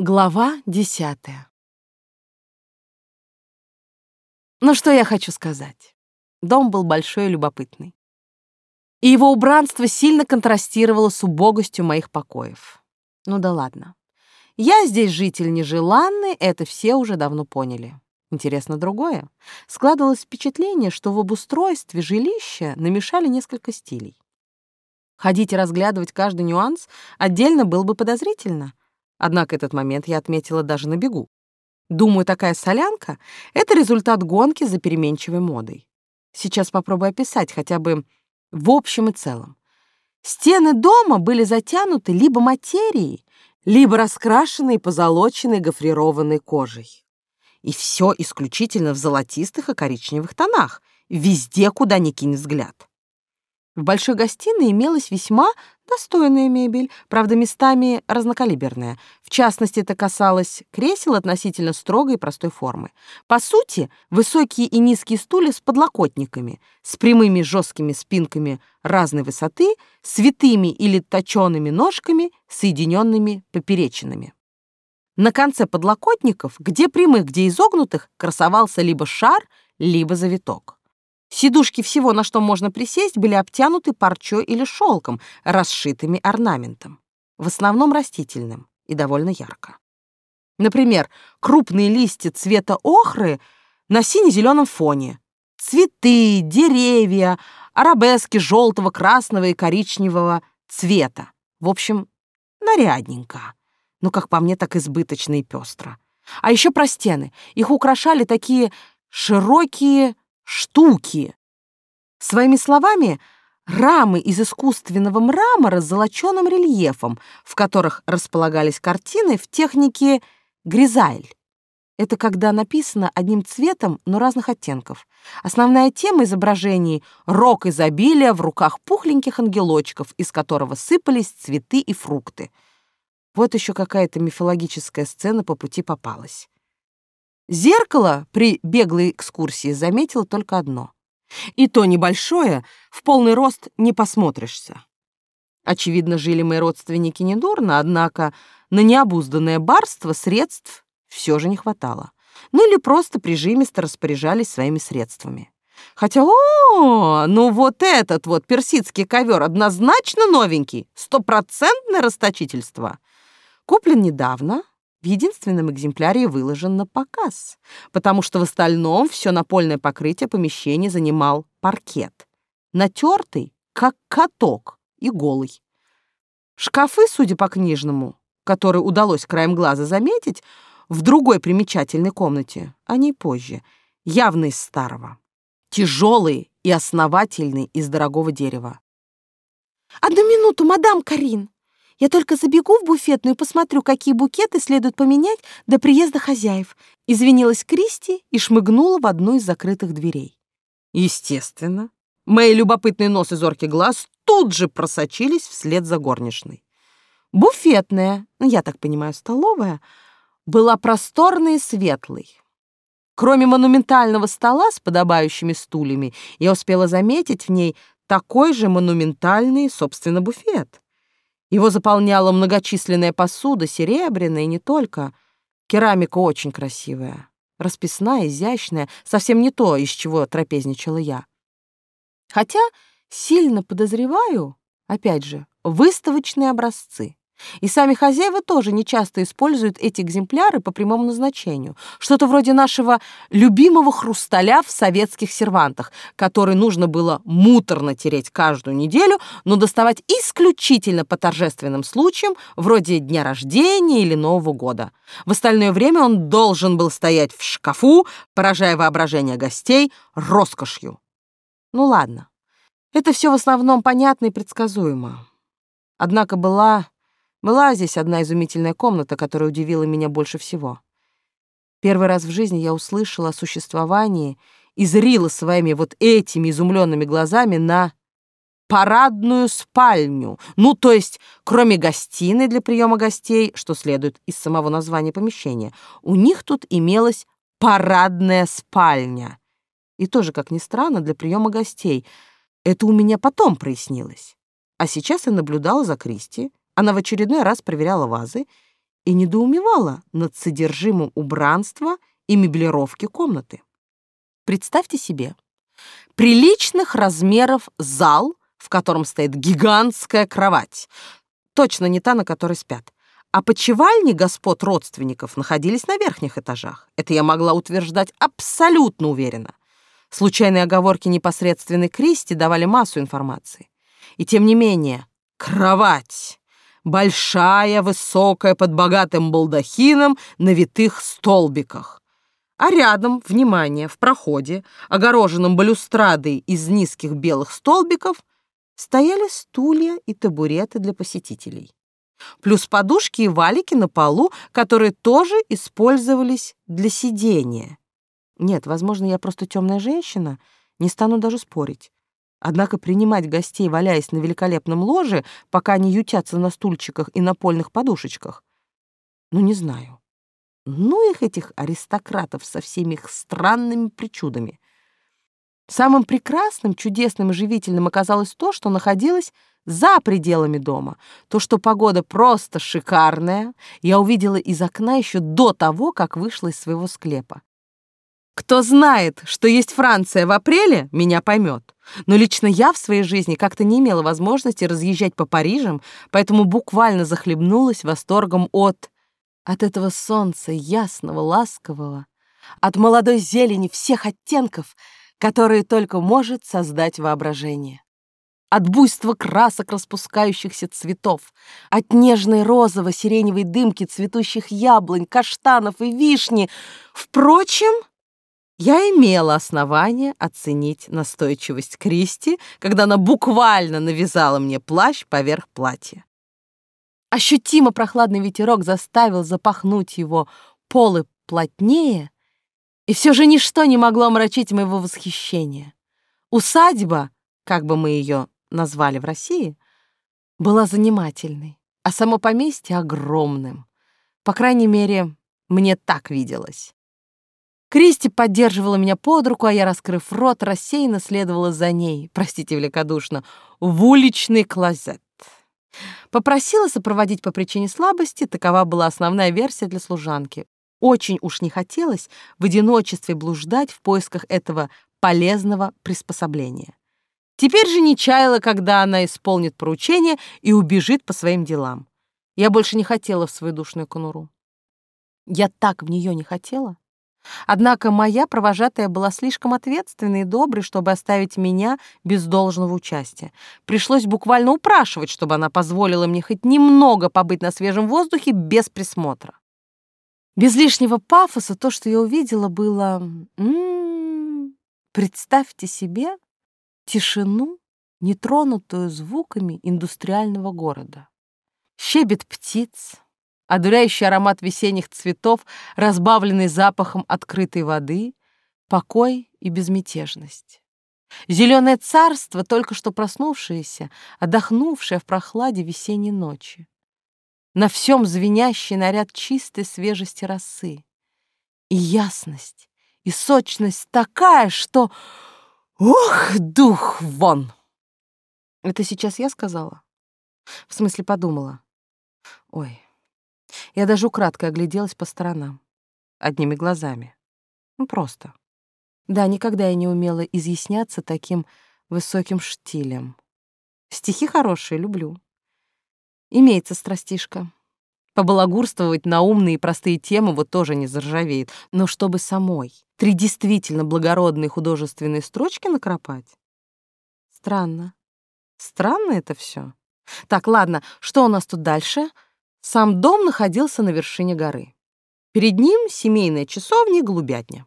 Глава десятая. Ну что я хочу сказать? Дом был большой и любопытный. И его убранство сильно контрастировало с убогостью моих покоев. Ну да ладно. Я здесь житель нежеланный, это все уже давно поняли. Интересно другое. Складывалось впечатление, что в обустройстве жилища намешали несколько стилей. Ходить и разглядывать каждый нюанс отдельно было бы подозрительно. Однако этот момент я отметила даже на бегу. Думаю, такая солянка — это результат гонки за переменчивой модой. Сейчас попробую описать хотя бы в общем и целом. Стены дома были затянуты либо материей, либо раскрашенной позолоченной гофрированной кожей. И все исключительно в золотистых и коричневых тонах, везде, куда ни кинь взгляд. В большой гостиной имелась весьма достойная мебель, правда, местами разнокалиберная. В частности, это касалось кресел относительно строгой и простой формы. По сути, высокие и низкие стулья с подлокотниками, с прямыми жесткими спинками разной высоты, с витыми или точеными ножками, соединенными поперечинами. На конце подлокотников, где прямых, где изогнутых, красовался либо шар, либо завиток. Сидушки всего, на что можно присесть, были обтянуты парчой или шелком, расшитыми орнаментом, в основном растительным и довольно ярко. Например, крупные листья цвета охры на сине-зеленом фоне, цветы, деревья, арабески желтого, красного и коричневого цвета. В общем, нарядненько. Ну, как по мне, так избыточно и пестро. А еще про стены. Их украшали такие широкие штуки. Своими словами, рамы из искусственного мрамора с золоченым рельефом, в которых располагались картины в технике гризайль. Это когда написано одним цветом, но разных оттенков. Основная тема изображений — рок изобилия в руках пухленьких ангелочков, из которого сыпались цветы и фрукты. Вот еще какая-то мифологическая сцена по пути попалась. Зеркало при беглой экскурсии заметил только одно. И то небольшое, в полный рост не посмотришься. Очевидно, жили мои родственники недурно, однако на необузданное барство средств все же не хватало. Ну или просто прижимисто распоряжались своими средствами. Хотя, о, ну вот этот вот персидский ковер однозначно новенький, стопроцентное расточительство. Куплен недавно, в единственном экземпляре выложен на показ, потому что в остальном все напольное покрытие помещения занимал паркет, натертый, как каток, и голый. Шкафы, судя по книжному, который удалось краем глаза заметить, в другой примечательной комнате, а не позже, явно из старого. Тяжелые и основательные из дорогого дерева. «Одну минуту, мадам Карин!» Я только забегу в буфетную и посмотрю, какие букеты следует поменять до приезда хозяев», — извинилась Кристи и шмыгнула в одну из закрытых дверей. Естественно. Мои любопытные нос и зоркий глаз тут же просочились вслед за горничной. Буфетная, ну, я так понимаю, столовая, была просторной и светлой. Кроме монументального стола с подобающими стульями, я успела заметить в ней такой же монументальный, собственно, буфет. Его заполняла многочисленная посуда, серебряная и не только. Керамика очень красивая, расписная, изящная, совсем не то, из чего трапезничала я. Хотя сильно подозреваю, опять же, выставочные образцы. И сами хозяева тоже нечасто используют эти экземпляры по прямому назначению. Что-то вроде нашего любимого хрусталя в советских сервантах, который нужно было муторно тереть каждую неделю, но доставать исключительно по торжественным случаям, вроде дня рождения или Нового года. В остальное время он должен был стоять в шкафу, поражая воображение гостей роскошью. Ну ладно, это все в основном понятно и предсказуемо. Однако была была здесь одна изумительная комната, которая удивила меня больше всего. Первый раз в жизни я услышала о существовании и зрила своими вот этими изумленными глазами на парадную спальню. Ну, то есть, кроме гостиной для приема гостей, что следует из самого названия помещения, у них тут имелась парадная спальня. И тоже, как ни странно, для приема гостей. Это у меня потом прояснилось. А сейчас я наблюдала за Кристи, она в очередной раз проверяла вазы, и недоумевала над содержимым убранства и меблировки комнаты. Представьте себе, приличных размеров зал, в котором стоит гигантская кровать, точно не та, на которой спят, а почевальни господ родственников находились на верхних этажах. Это я могла утверждать абсолютно уверенно. Случайные оговорки непосредственной Кристи давали массу информации. И тем не менее, кровать. Большая, высокая, под богатым балдахином на витых столбиках. А рядом, внимание, в проходе, огороженном балюстрадой из низких белых столбиков, стояли стулья и табуреты для посетителей плюс подушки и валики на полу, которые тоже использовались для сидения. Нет, возможно, я просто темная женщина, не стану даже спорить. Однако принимать гостей, валяясь на великолепном ложе, пока они ютятся на стульчиках и напольных подушечках, ну, не знаю. Ну их, этих аристократов со всеми их странными причудами. Самым прекрасным, чудесным и живительным оказалось то, что находилось за пределами дома. То, что погода просто шикарная, я увидела из окна еще до того, как вышла из своего склепа. Кто знает, что есть Франция в апреле, меня поймет. Но лично я в своей жизни как-то не имела возможности разъезжать по Парижам, поэтому буквально захлебнулась восторгом от... от этого солнца ясного, ласкового, от молодой зелени всех оттенков, которые только может создать воображение от буйства красок распускающихся цветов, от нежной розово-сиреневой дымки цветущих яблонь, каштанов и вишни. Впрочем, я имела основание оценить настойчивость Кристи, когда она буквально навязала мне плащ поверх платья. Ощутимо прохладный ветерок заставил запахнуть его полы плотнее, и все же ничто не могло омрачить моего восхищения. Усадьба, как бы мы ее назвали в России, была занимательной, а само поместье — огромным. По крайней мере, мне так виделось. Кристи поддерживала меня под руку, а я, раскрыв рот, рассеянно следовала за ней, простите великодушно, в уличный клозет. Попросила сопроводить по причине слабости, такова была основная версия для служанки. Очень уж не хотелось в одиночестве блуждать в поисках этого полезного приспособления. Теперь же не чаяла, когда она исполнит поручение и убежит по своим делам. Я больше не хотела в свою душную конуру. Я так в нее не хотела. Однако моя провожатая была слишком ответственной и доброй, чтобы оставить меня без должного участия. Пришлось буквально упрашивать, чтобы она позволила мне хоть немного побыть на свежем воздухе без присмотра. Без лишнего пафоса то, что я увидела, было... М -м -м, представьте себе тишину, нетронутую звуками индустриального города. Щебет птиц, одуряющий аромат весенних цветов, разбавленный запахом открытой воды, покой и безмятежность. Зеленое царство, только что проснувшееся, отдохнувшее в прохладе весенней ночи. На всем звенящий наряд чистой свежести росы. И ясность, и сочность такая, что Ох, дух вон! Это сейчас я сказала? В смысле, подумала. Ой, я даже украдкой огляделась по сторонам. Одними глазами. Ну, просто. Да, никогда я не умела изъясняться таким высоким штилем. Стихи хорошие, люблю. Имеется страстишка. Побалагурствовать на умные и простые темы вот тоже не заржавеет. Но чтобы самой три действительно благородные художественные строчки накропать? Странно. Странно это все. Так, ладно, что у нас тут дальше? Сам дом находился на вершине горы. Перед ним семейная часовня и голубятня.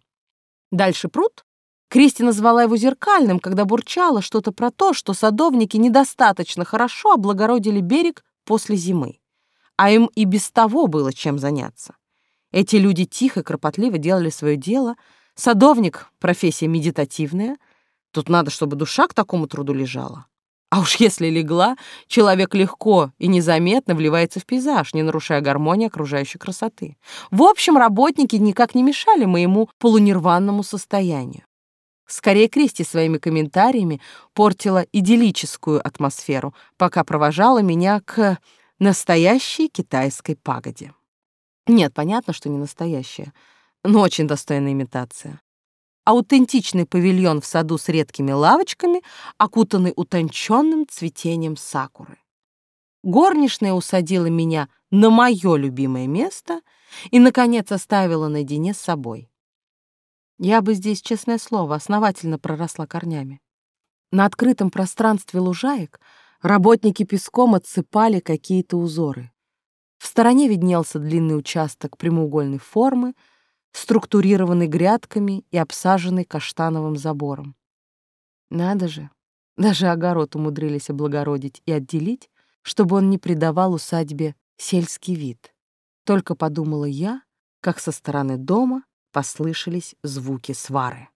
Дальше пруд. Кристи назвала его зеркальным, когда бурчала что-то про то, что садовники недостаточно хорошо облагородили берег после зимы а им и без того было чем заняться. Эти люди тихо и кропотливо делали свое дело. Садовник — профессия медитативная. Тут надо, чтобы душа к такому труду лежала. А уж если легла, человек легко и незаметно вливается в пейзаж, не нарушая гармонии окружающей красоты. В общем, работники никак не мешали моему полунирванному состоянию. Скорее, Кристи своими комментариями портила идиллическую атмосферу, пока провожала меня к настоящей китайской пагоде. Нет, понятно, что не настоящая, но очень достойная имитация. Аутентичный павильон в саду с редкими лавочками, окутанный утонченным цветением сакуры. Горничная усадила меня на мое любимое место и, наконец, оставила наедине с собой. Я бы здесь, честное слово, основательно проросла корнями. На открытом пространстве лужаек работники песком отсыпали какие-то узоры. В стороне виднелся длинный участок прямоугольной формы, структурированный грядками и обсаженный каштановым забором. Надо же, даже огород умудрились облагородить и отделить, чтобы он не придавал усадьбе сельский вид. Только подумала я, как со стороны дома послышались звуки свары.